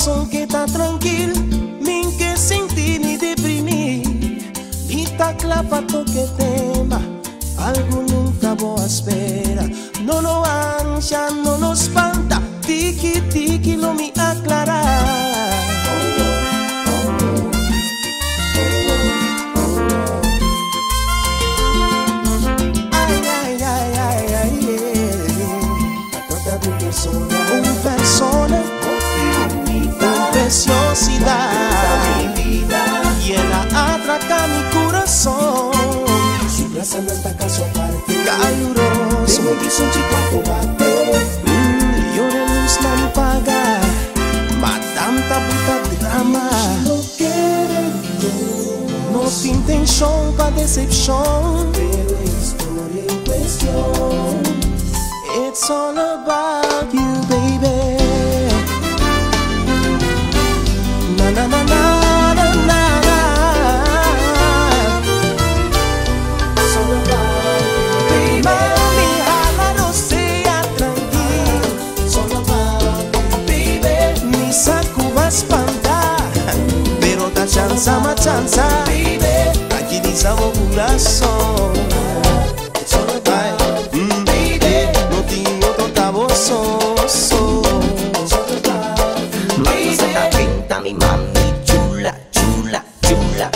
corazón que está tranquilo, min que sentir ni deprimir. Mi ta clapa tema, algo nunca voy a espera. No no ansia, no nos espanta, tiki tiki lo mi aclarar. Ay, ay, ay, ay, ay, yeah. coração eu não mm, Yo de luz tan paga. Madame ta puta drama. No quiero No sin tensión pa decepción Pero es por It's all about ma chance. Tranquiliza o coração. Solo para ti, Mm, baby, no tenho tanta voz, para ti. Mamacita pinta mi mami chula, chula, chula.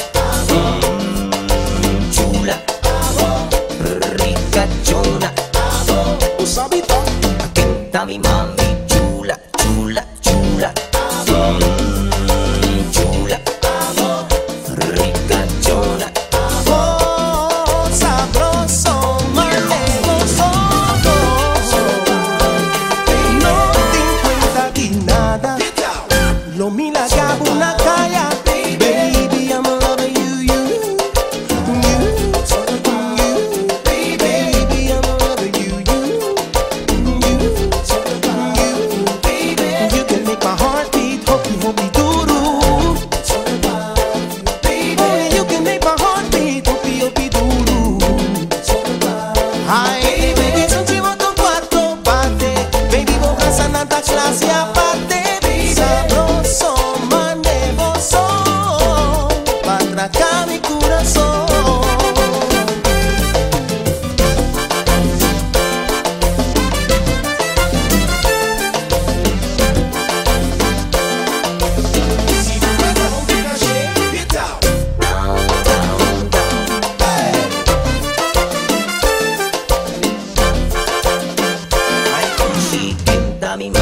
Mm, chula. Ricachona. O sabitão. Pinta mi mami chula, chula, chula. Mm, Ay,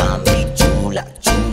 mami chula, chula.